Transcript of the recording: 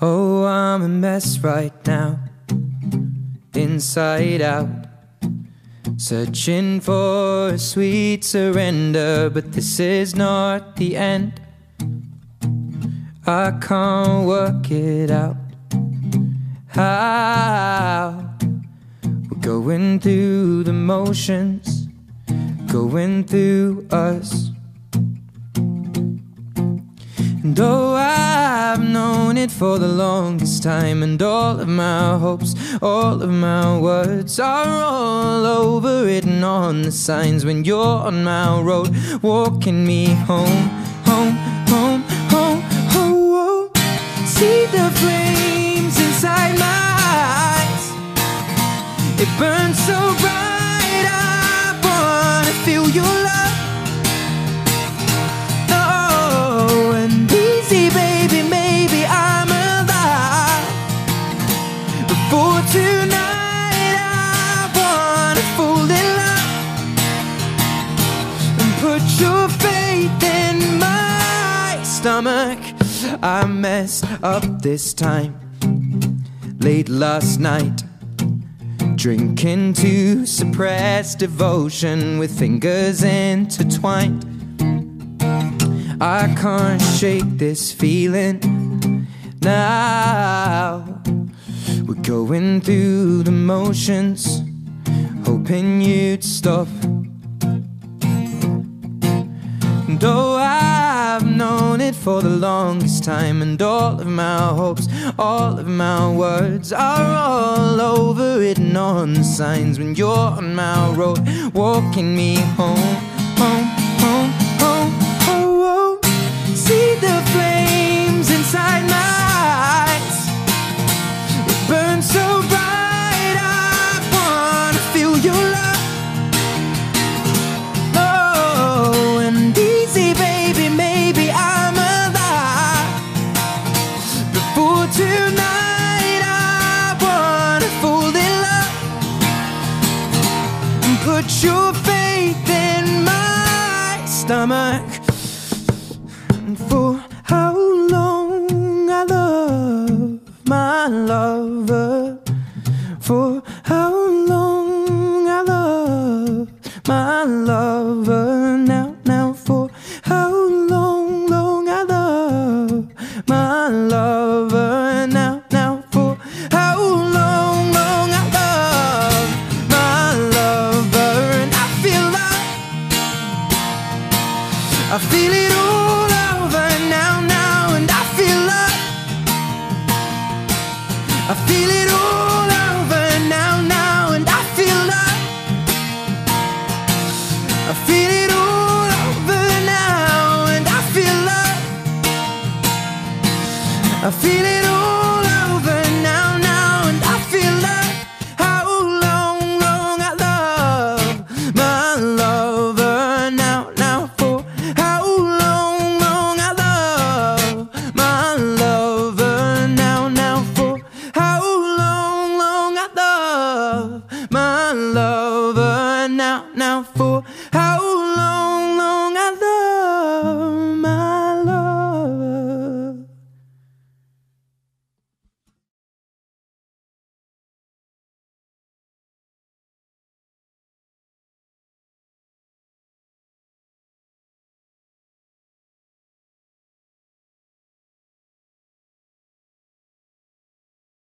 Oh, I'm a mess right now, inside out. Searching for a sweet surrender, but this is not the end. I can't work it out. How we're going through the motions, going through us. Oh, I've known it for the longest time, and all of my hopes, all of my words are all over written on the signs when you're on my road, walking me home, home, home, home, home. See the flames inside my eyes, it burns so bright. Your faith in my stomach. I messed up this time late last night. Drinking to suppress devotion with fingers intertwined. I can't shake this feeling now. We're going through the motions, hoping you'd stop. Oh, I've known it for the longest time, and all of my hopes, all of my words are all over written on the signs when you're on my road, walking me home, your faith in my stomach. And for how long I love my lover. For how I feel it all over now, now and I feel love, I feel it all over now, now and I feel love. I feel it all over now, and I feel love. I feel. now, now for